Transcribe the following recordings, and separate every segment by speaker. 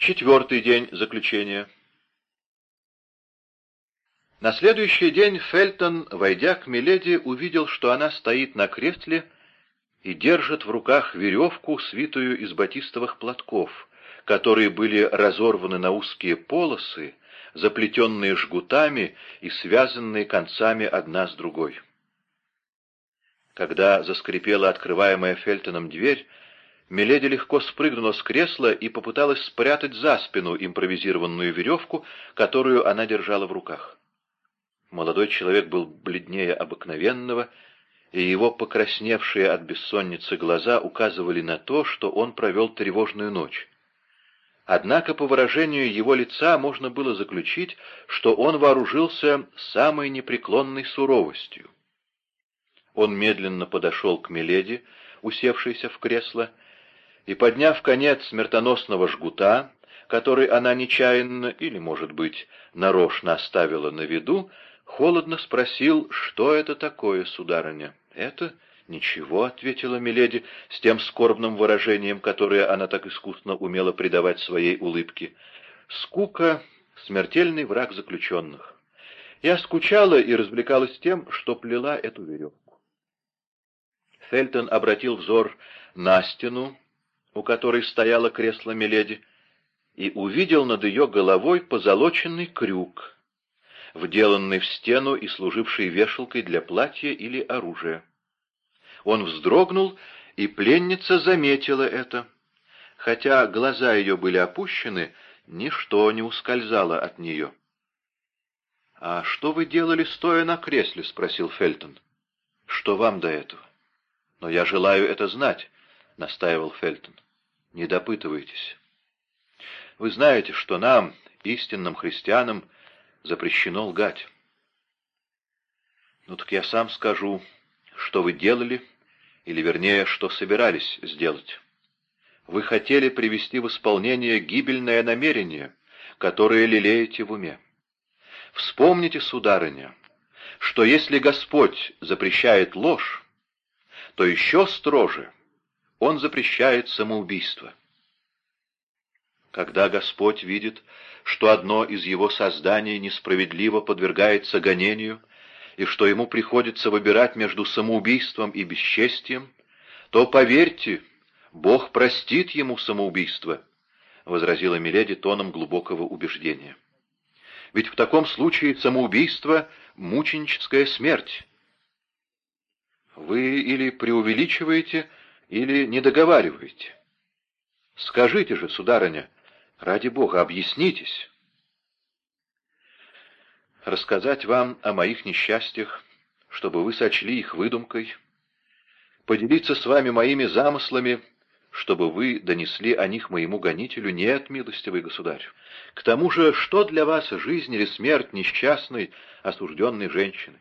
Speaker 1: Четвертый день заключения. На следующий день Фельтон, войдя к Миледи, увидел, что она стоит на кресле и держит в руках веревку, свитую из батистовых платков, которые были разорваны на узкие полосы, заплетенные жгутами и связанные концами одна с другой. Когда заскрипела открываемая Фельтоном дверь, Миледи легко спрыгнула с кресла и попыталась спрятать за спину импровизированную веревку, которую она держала в руках. Молодой человек был бледнее обыкновенного, и его покрасневшие от бессонницы глаза указывали на то, что он провел тревожную ночь. Однако по выражению его лица можно было заключить, что он вооружился самой непреклонной суровостью. Он медленно подошел к Миледи, усевшейся в кресло, и, подняв конец смертоносного жгута, который она нечаянно или, может быть, нарочно оставила на виду, холодно спросил, что это такое, сударыня. «Это ничего», — ответила Миледи с тем скорбным выражением, которое она так искусно умела придавать своей улыбке. «Скука — смертельный враг заключенных. Я скучала и развлекалась тем, что плела эту веревку». Фельтон обратил взор на стену, у которой стояло кресло Миледи, и увидел над ее головой позолоченный крюк, вделанный в стену и служивший вешалкой для платья или оружия. Он вздрогнул, и пленница заметила это. Хотя глаза ее были опущены, ничто не ускользало от нее. — А что вы делали, стоя на кресле? — спросил Фельтон. — Что вам до этого? — Но я желаю это знать, — настаивал Фельтон. — Не допытывайтесь. Вы знаете, что нам, истинным христианам, запрещено лгать. Ну так я сам скажу, что вы делали, или вернее, что собирались сделать. Вы хотели привести в исполнение гибельное намерение, которое лелеете в уме. Вспомните, сударыня, что если Господь запрещает ложь, то еще строже Он запрещает самоубийство. Когда Господь видит, что одно из Его созданий несправедливо подвергается гонению, и что ему приходится выбирать между самоубийством и бесчестием, то, поверьте, Бог простит ему самоубийство, — возразила Миледи тоном глубокого убеждения. Ведь в таком случае самоубийство — мученическая смерть. Вы или преувеличиваете, или не договариваете. Скажите же, сударыня, ради Бога, объяснитесь рассказать вам о моих несчастьях, чтобы вы сочли их выдумкой, поделиться с вами моими замыслами, чтобы вы донесли о них моему гонителю, нет, милостивый государь. К тому же, что для вас жизнь или смерть несчастной, осужденной женщины?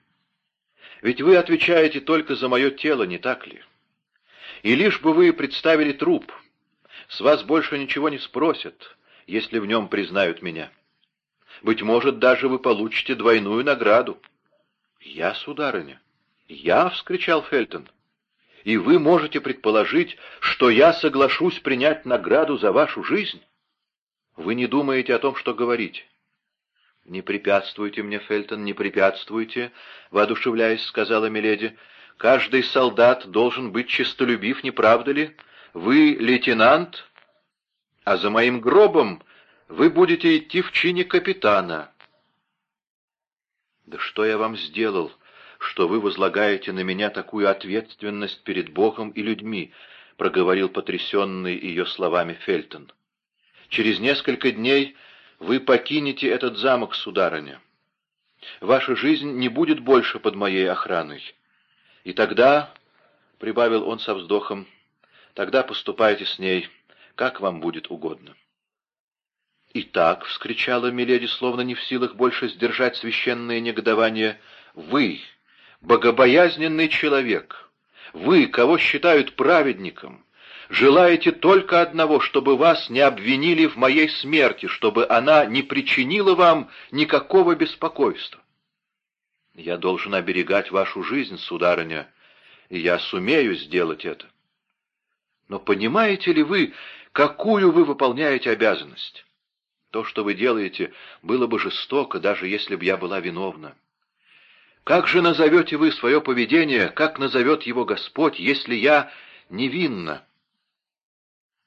Speaker 1: Ведь вы отвечаете только за мое тело, не так ли? И лишь бы вы представили труп, с вас больше ничего не спросят, если в нем признают меня. Быть может, даже вы получите двойную награду. — Я, сударыня? — Я! — вскричал Фельтон. — И вы можете предположить, что я соглашусь принять награду за вашу жизнь? Вы не думаете о том, что говорите. — Не препятствуйте мне, Фельтон, не препятствуйте, — воодушевляясь, сказала Миледи. — Каждый солдат должен быть честолюбив, не правда ли? Вы лейтенант, а за моим гробом вы будете идти в чине капитана. Да что я вам сделал, что вы возлагаете на меня такую ответственность перед Богом и людьми, проговорил потрясенный ее словами Фельтон. Через несколько дней вы покинете этот замок, сударыня. Ваша жизнь не будет больше под моей охраной. И тогда, — прибавил он со вздохом, — тогда поступайте с ней, как вам будет угодно. «Итак», — вскричала Миледи, словно не в силах больше сдержать священное негодование, — «вы, богобоязненный человек, вы, кого считают праведником, желаете только одного, чтобы вас не обвинили в моей смерти, чтобы она не причинила вам никакого беспокойства. Я должен оберегать вашу жизнь, сударыня, и я сумею сделать это. Но понимаете ли вы, какую вы выполняете обязанность? То, что вы делаете, было бы жестоко, даже если бы я была виновна. Как же назовете вы свое поведение, как назовет его Господь, если я невинна?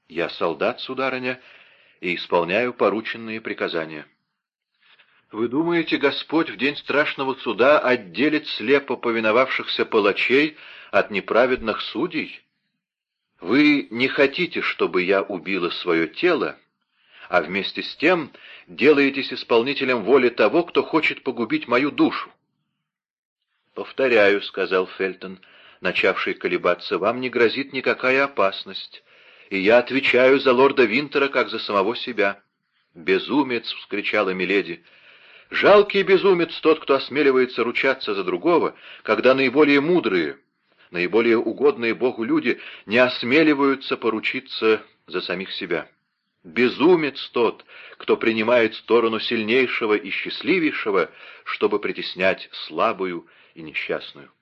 Speaker 1: Я солдат, сударыня, и исполняю порученные приказания. Вы думаете, Господь в день страшного суда отделит слепо повиновавшихся палачей от неправедных судей? Вы не хотите, чтобы я убила свое тело, а вместе с тем делаетесь исполнителем воли того, кто хочет погубить мою душу. «Повторяю», — сказал Фельтон, начавший колебаться, — «вам не грозит никакая опасность, и я отвечаю за лорда Винтера, как за самого себя». «Безумец!» — вскричала Миледи. «Жалкий безумец тот, кто осмеливается ручаться за другого, когда наиболее мудрые, наиболее угодные Богу люди не осмеливаются поручиться за самих себя». Безумец тот, кто принимает сторону сильнейшего и счастливейшего, чтобы притеснять слабую и несчастную.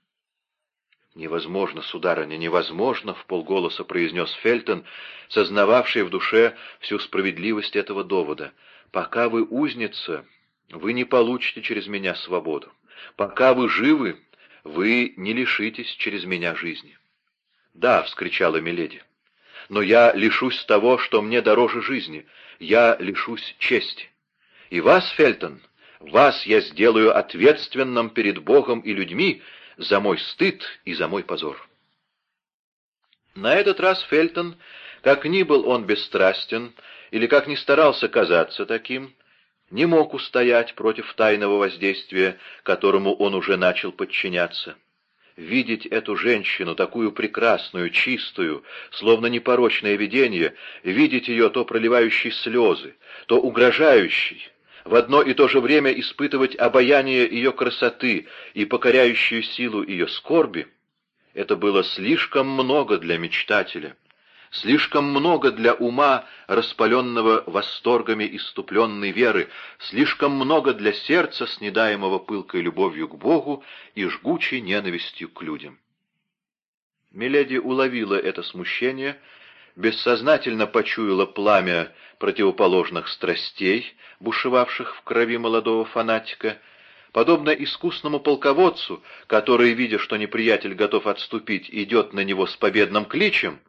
Speaker 1: «Невозможно, сударыня, невозможно!» — в полголоса произнес Фельтон, сознававший в душе всю справедливость этого довода. «Пока вы узница, вы не получите через меня свободу. Пока вы живы, вы не лишитесь через меня жизни». «Да!» — вскричала Миледи но я лишусь того, что мне дороже жизни. Я лишусь чести. И вас, Фельтон, вас я сделаю ответственным перед Богом и людьми за мой стыд и за мой позор. На этот раз Фельтон, как ни был он бесстрастен, или как ни старался казаться таким, не мог устоять против тайного воздействия, которому он уже начал подчиняться. Видеть эту женщину, такую прекрасную, чистую, словно непорочное видение, видеть ее то проливающей слезы, то угрожающей, в одно и то же время испытывать обаяние ее красоты и покоряющую силу ее скорби, это было слишком много для мечтателя слишком много для ума, распаленного восторгами иступленной веры, слишком много для сердца, снедаемого пылкой любовью к Богу и жгучей ненавистью к людям. Миледи уловила это смущение, бессознательно почуяла пламя противоположных страстей, бушевавших в крови молодого фанатика, подобно искусному полководцу, который, видя, что неприятель готов отступить, идет на него с победным кличем,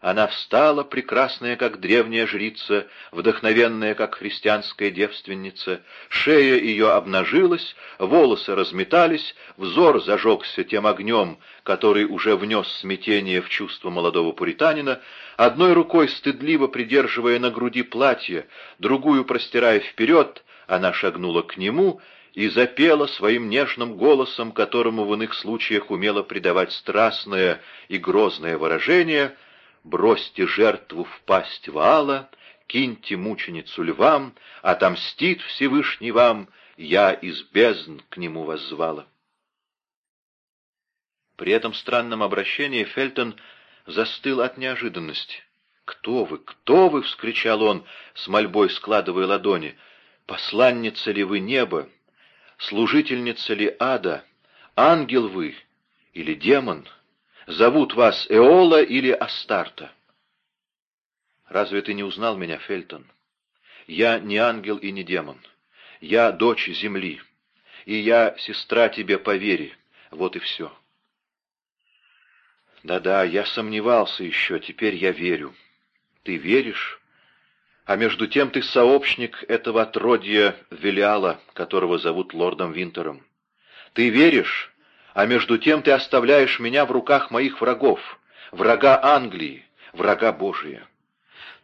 Speaker 1: она встала, прекрасная, как древняя жрица, вдохновенная, как христианская девственница. Шея ее обнажилась, волосы разметались, взор зажегся тем огнем, который уже внес смятение в чувство молодого пуританина, одной рукой стыдливо придерживая на груди платье, другую простирая вперед, она шагнула к нему и запела своим нежным голосом, которому в иных случаях умела придавать страстное и грозное выражение — бросьте жертву в пасть вала, киньте мученицу львам, отомстит Всевышний вам, я из бездн к нему воззвала. При этом странном обращении Фельтон застыл от неожиданности. «Кто вы? Кто вы?» — вскричал он, с мольбой складывая ладони. «Посланница ли вы неба? Служительница ли ада? Ангел вы или демон?» Зовут вас Эола или Астарта?» «Разве ты не узнал меня, Фельтон? Я не ангел и не демон. Я дочь земли, и я сестра тебе по вере. Вот и все». «Да-да, я сомневался еще, теперь я верю. Ты веришь?» А между тем ты сообщник этого отродья Велиала, которого зовут лордом Винтером. Ты веришь, а между тем ты оставляешь меня в руках моих врагов, врага Англии, врага Божия.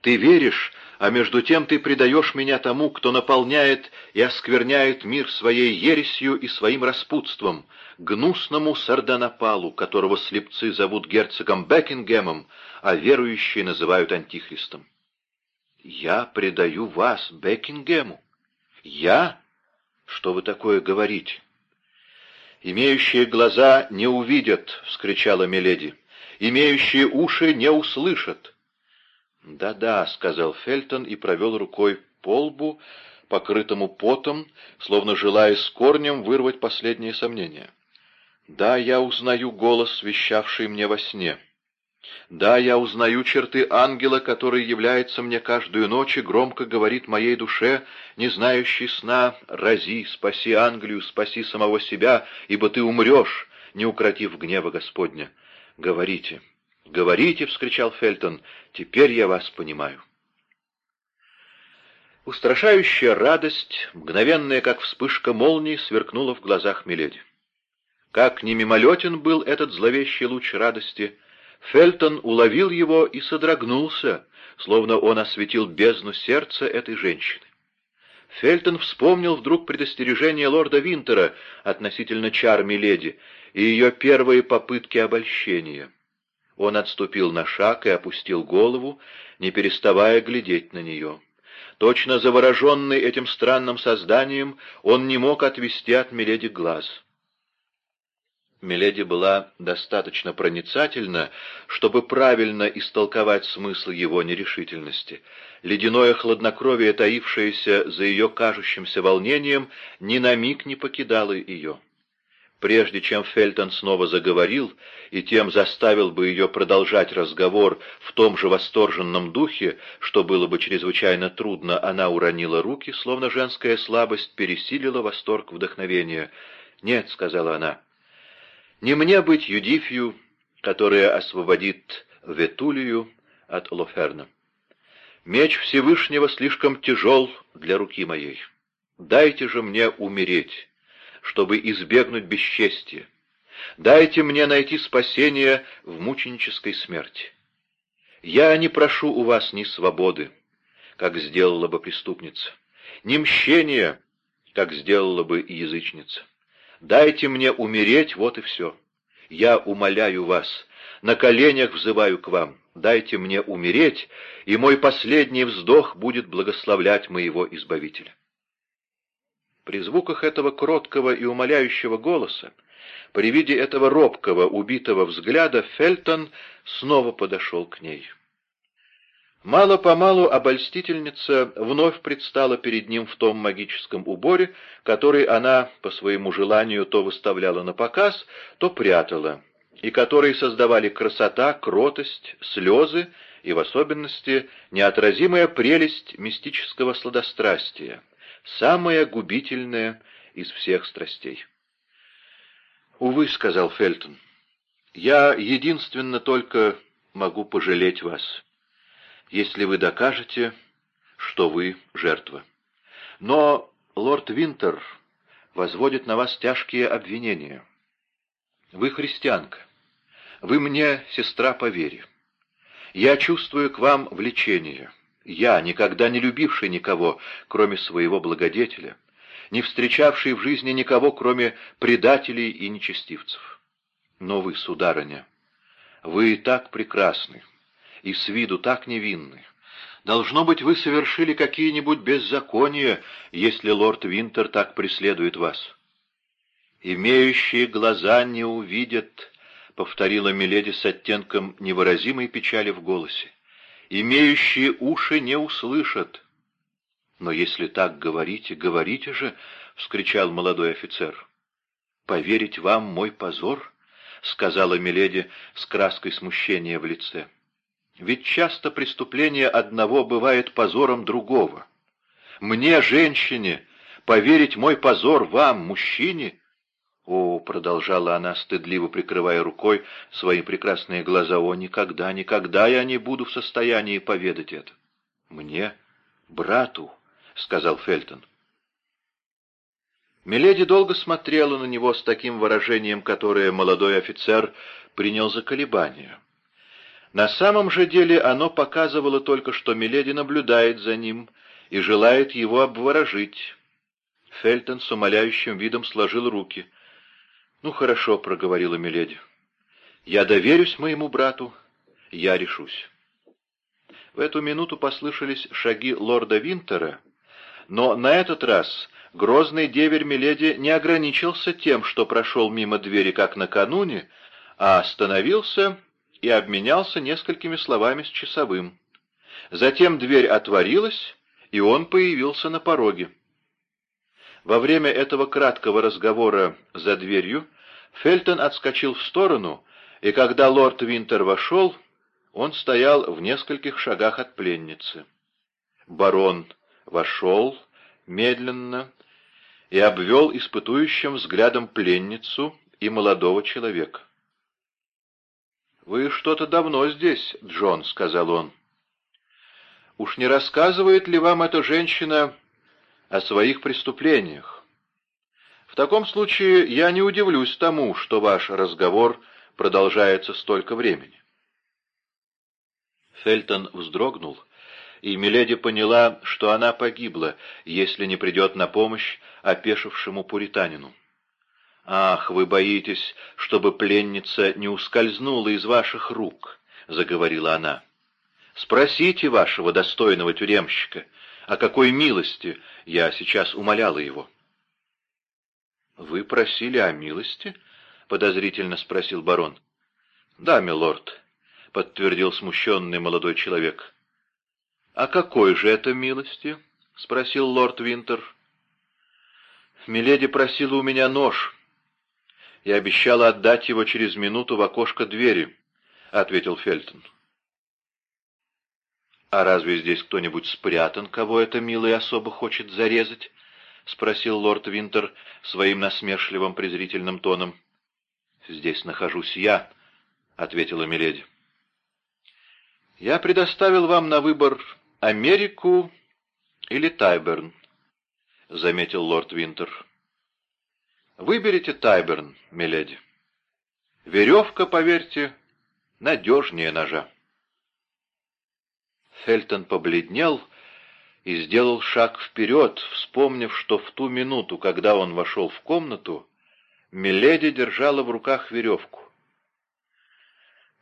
Speaker 1: Ты веришь, а между тем ты предаешь меня тому, кто наполняет и оскверняет мир своей ересью и своим распутством, гнусному сардонапалу, которого слепцы зовут герцогом Бекингемом, а верующие называют антихристом. Я предаю вас Бекингему. Я? Что вы такое говорите? «Имеющие глаза не увидят!» — вскричала Миледи. «Имеющие уши не услышат!» «Да-да», — сказал Фельтон и провел рукой по лбу, покрытому потом, словно желая с корнем вырвать последние сомнения. «Да, я узнаю голос, вещавший мне во сне. Да, я узнаю черты ангела, который является мне каждую ночь и громко говорит моей душе, не знающей сна, «Рази, спаси Англию, спаси самого себя, ибо ты умрешь, не укротив гнева Господня». Говорите, говорите, — вскричал Фельтон, — теперь я вас понимаю. Устрашающая радость, мгновенная, как вспышка молнии, сверкнула в глазах Миледи. Как не мимолетен был этот зловещий луч радости, Фельтон уловил его и содрогнулся, словно он осветил бездну сердца этой женщины. Фельтон вспомнил вдруг предостережение лорда Винтера относительно чар Миледи и ее первые попытки обольщения. Он отступил на шаг и опустил голову, не переставая глядеть на нее. Точно завороженный этим странным созданием, он не мог отвести от Миледи глаз. Миледи была достаточно проницательна, чтобы правильно истолковать смысл его нерешительности. Ледяное хладнокровие, таившееся за ее кажущимся волнением, ни на миг не покидало ее. Прежде чем Фельтон снова заговорил и тем заставил бы ее продолжать разговор в том же восторженном духе, что было бы чрезвычайно трудно, она уронила руки, словно женская слабость пересилила восторг вдохновения. «Нет», — сказала она, — «не мне быть Юдифью, которая освободит Ветулию от Лоферна. Меч Всевышнего слишком тяжел для руки моей. Дайте же мне умереть» чтобы избегнуть бесчестия. Дайте мне найти спасение в мученической смерти. Я не прошу у вас ни свободы, как сделала бы преступница, ни мщения, как сделала бы язычница. Дайте мне умереть, вот и все. Я умоляю вас, на коленях взываю к вам. Дайте мне умереть, и мой последний вздох будет благословлять моего Избавителя. При звуках этого кроткого и умоляющего голоса, при виде этого робкого, убитого взгляда, Фельтон снова подошел к ней. Мало-помалу обольстительница вновь предстала перед ним в том магическом уборе, который она, по своему желанию, то выставляла на показ, то прятала, и который создавали красота, кротость, слезы и, в особенности, неотразимая прелесть мистического сладострастия, самая губительная из всех страстей. «Увы», — сказал Фельтон, — «я единственно только могу пожалеть вас, если вы докажете, что вы жертва. Но лорд Винтер возводит на вас тяжкие обвинения. Вы христианка, вы мне сестра по вере. Я чувствую к вам влечение». Я, никогда не любивший никого, кроме своего благодетеля, не встречавший в жизни никого, кроме предателей и нечестивцев. Но вы, сударыня, вы так прекрасны и с виду так невинны. Должно быть, вы совершили какие-нибудь беззакония, если лорд Винтер так преследует вас. «Имеющие глаза не увидят», — повторила Миледи с оттенком невыразимой печали в голосе имеющие уши не услышат. «Но если так говорите, говорите же!» — вскричал молодой офицер. «Поверить вам мой позор?» — сказала Миледи с краской смущения в лице. «Ведь часто преступление одного бывает позором другого. Мне, женщине, поверить мой позор вам, мужчине, «О!» — продолжала она, стыдливо прикрывая рукой свои прекрасные глаза. «О, никогда, никогда я не буду в состоянии поведать это!» «Мне? Брату?» — сказал Фельтон. Миледи долго смотрела на него с таким выражением, которое молодой офицер принял за колебание. На самом же деле оно показывало только, что Миледи наблюдает за ним и желает его обворожить. Фельтон с умоляющим видом сложил руки — «Ну, хорошо», — проговорила Миледи. «Я доверюсь моему брату, я решусь». В эту минуту послышались шаги лорда Винтера, но на этот раз грозный деверь Миледи не ограничился тем, что прошел мимо двери, как накануне, а остановился и обменялся несколькими словами с часовым. Затем дверь отворилась, и он появился на пороге. Во время этого краткого разговора за дверью Фельтон отскочил в сторону, и когда лорд Винтер вошел, он стоял в нескольких шагах от пленницы. Барон вошел медленно и обвел испытующим взглядом пленницу и молодого человека. «Вы что-то давно здесь, Джон», — сказал он. «Уж не рассказывает ли вам эта женщина о своих преступлениях? В таком случае я не удивлюсь тому, что ваш разговор продолжается столько времени». Фельтон вздрогнул, и Миледи поняла, что она погибла, если не придет на помощь опешившему пуританину. «Ах, вы боитесь, чтобы пленница не ускользнула из ваших рук», — заговорила она. «Спросите вашего достойного тюремщика, о какой милости я сейчас умоляла его». «Вы просили о милости?» — подозрительно спросил барон. «Да, милорд», — подтвердил смущенный молодой человек. «О какой же это милости?» — спросил лорд Винтер. «Миледи просила у меня нож», и обещала отдать его через минуту в окошко двери», — ответил Фельтон. «А разве здесь кто-нибудь спрятан, кого эта милая особо хочет зарезать?» — спросил лорд Винтер своим насмешливым презрительным тоном. «Здесь нахожусь я», — ответила Миледи. «Я предоставил вам на выбор Америку или Тайберн», — заметил лорд Винтер. Выберите Тайберн, миледи. Веревка, поверьте, надежнее ножа. Фельтон побледнел и сделал шаг вперед, вспомнив, что в ту минуту, когда он вошел в комнату, Миледи держала в руках веревку.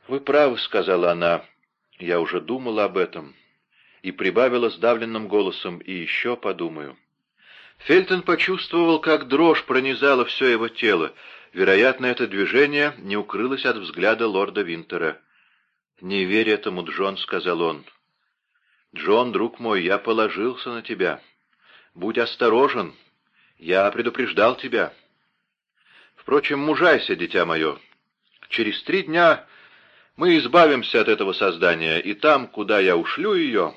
Speaker 1: «Вы правы», — сказала она, — «я уже думала об этом» и прибавила сдавленным голосом, и еще подумаю. Фельтон почувствовал, как дрожь пронизала все его тело. Вероятно, это движение не укрылось от взгляда лорда Винтера. «Не верь этому, Джон», — сказал он. «Джон, друг мой, я положился на тебя. Будь осторожен. Я предупреждал тебя. Впрочем, мужайся, дитя мое. Через три дня мы избавимся от этого создания, и там, куда я ушлю ее,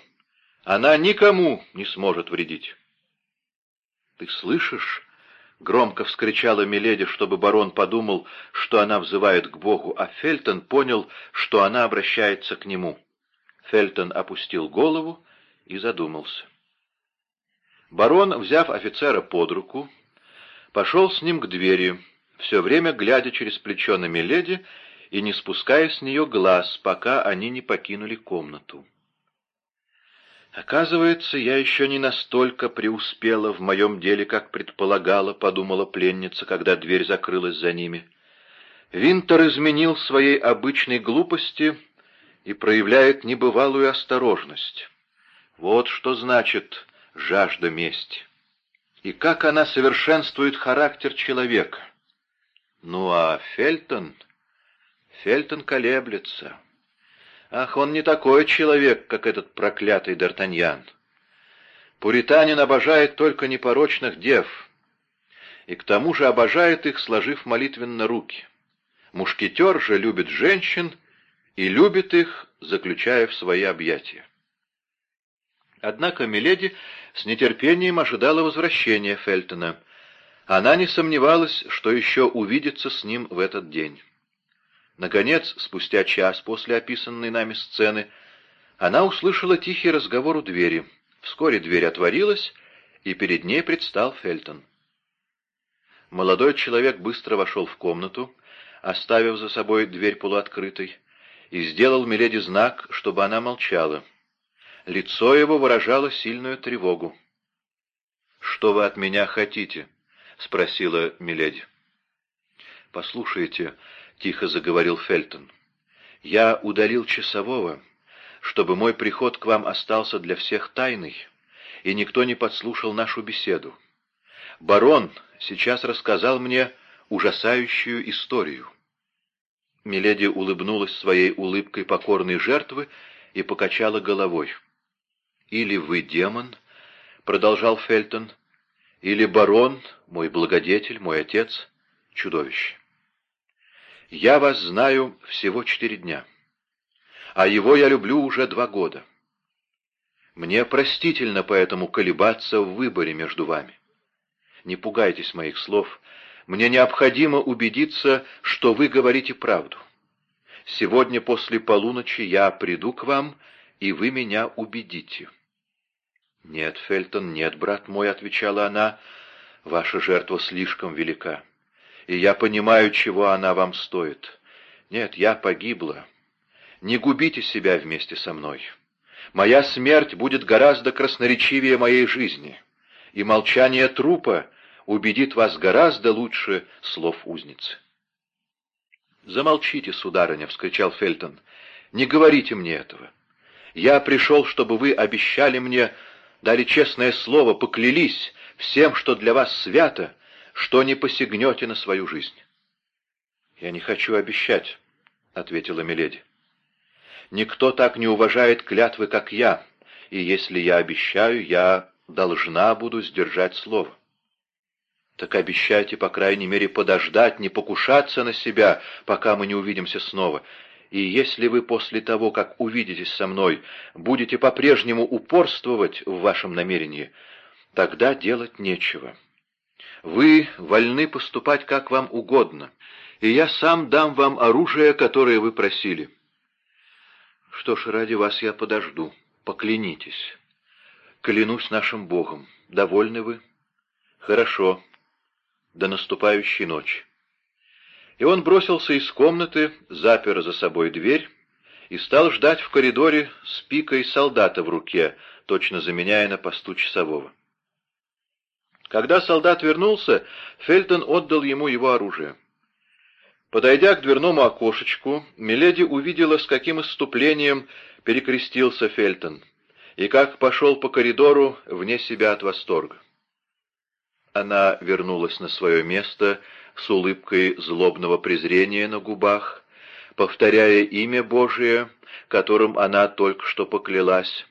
Speaker 1: она никому не сможет вредить». «Ты слышишь?» — громко вскричала Миледи, чтобы барон подумал, что она взывает к Богу, а Фельтон понял, что она обращается к нему. Фельтон опустил голову и задумался. Барон, взяв офицера под руку, пошел с ним к двери, все время глядя через плечо на Миледи и не спуская с нее глаз, пока они не покинули комнату. «Оказывается, я еще не настолько преуспела в моем деле, как предполагала», — подумала пленница, когда дверь закрылась за ними. Винтер изменил своей обычной глупости и проявляет небывалую осторожность. Вот что значит жажда мести. И как она совершенствует характер человека. Ну а Фельтон... Фельтон колеблется. Ах, он не такой человек, как этот проклятый Д'Артаньян. Пуританин обожает только непорочных дев, и к тому же обожает их, сложив молитвенно руки. Мушкетер же любит женщин и любит их, заключая в свои объятия. Однако Миледи с нетерпением ожидала возвращения Фельтона. Она не сомневалась, что еще увидится с ним в этот день. Наконец, спустя час после описанной нами сцены, она услышала тихий разговор у двери. Вскоре дверь отворилась, и перед ней предстал Фельтон. Молодой человек быстро вошел в комнату, оставив за собой дверь полуоткрытой, и сделал Миледи знак, чтобы она молчала. Лицо его выражало сильную тревогу. «Что вы от меня хотите?» — спросила Миледи. «Послушайте», — тихо заговорил Фельтон. «Я удалил часового, чтобы мой приход к вам остался для всех тайной, и никто не подслушал нашу беседу. Барон сейчас рассказал мне ужасающую историю». Миледи улыбнулась своей улыбкой покорной жертвы и покачала головой. «Или вы демон», — продолжал Фельтон, — «или барон, мой благодетель, мой отец, чудовище». Я вас знаю всего четыре дня. а его я люблю уже два года. Мне простительно поэтому колебаться в выборе между вами. Не пугайтесь моих слов. Мне необходимо убедиться, что вы говорите правду. Сегодня после полуночи я приду к вам, и вы меня убедите». «Нет, Фельтон, нет, брат мой», — отвечала она, — «ваша жертва слишком велика, и я понимаю, чего она вам стоит. Нет, я погибла. Не губите себя вместе со мной. Моя смерть будет гораздо красноречивее моей жизни, и молчание трупа убедит вас гораздо лучше слов узницы. «Замолчите, сударыня!» — вскричал Фельтон. «Не говорите мне этого. Я пришел, чтобы вы обещали мне, дали честное слово, поклялись всем, что для вас свято, что не посягнете на свою жизнь». «Я не хочу обещать», — ответила Миледи. Никто так не уважает клятвы, как я, и если я обещаю, я должна буду сдержать слово. Так обещайте, по крайней мере, подождать, не покушаться на себя, пока мы не увидимся снова. И если вы после того, как увидитесь со мной, будете по-прежнему упорствовать в вашем намерении, тогда делать нечего. Вы вольны поступать как вам угодно, и я сам дам вам оружие, которое вы просили. Что ж, ради вас я подожду. Поклянитесь. Клянусь нашим Богом. Довольны вы? Хорошо. До наступающей ночи. И он бросился из комнаты, запер за собой дверь и стал ждать в коридоре с пикой солдата в руке, точно заменяя на посту часового. Когда солдат вернулся, Фельтон отдал ему его оружие. Подойдя к дверному окошечку, Миледи увидела, с каким исступлением перекрестился Фельтон, и как пошел по коридору вне себя от восторга. Она вернулась на свое место с улыбкой злобного презрения на губах, повторяя имя Божие, которым она только что поклялась,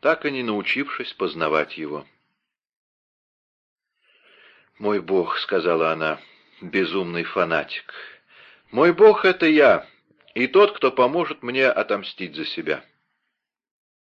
Speaker 1: так и не научившись познавать его. «Мой Бог», — сказала она, — «безумный фанатик». Мой Бог — это я, и тот, кто поможет мне отомстить за себя.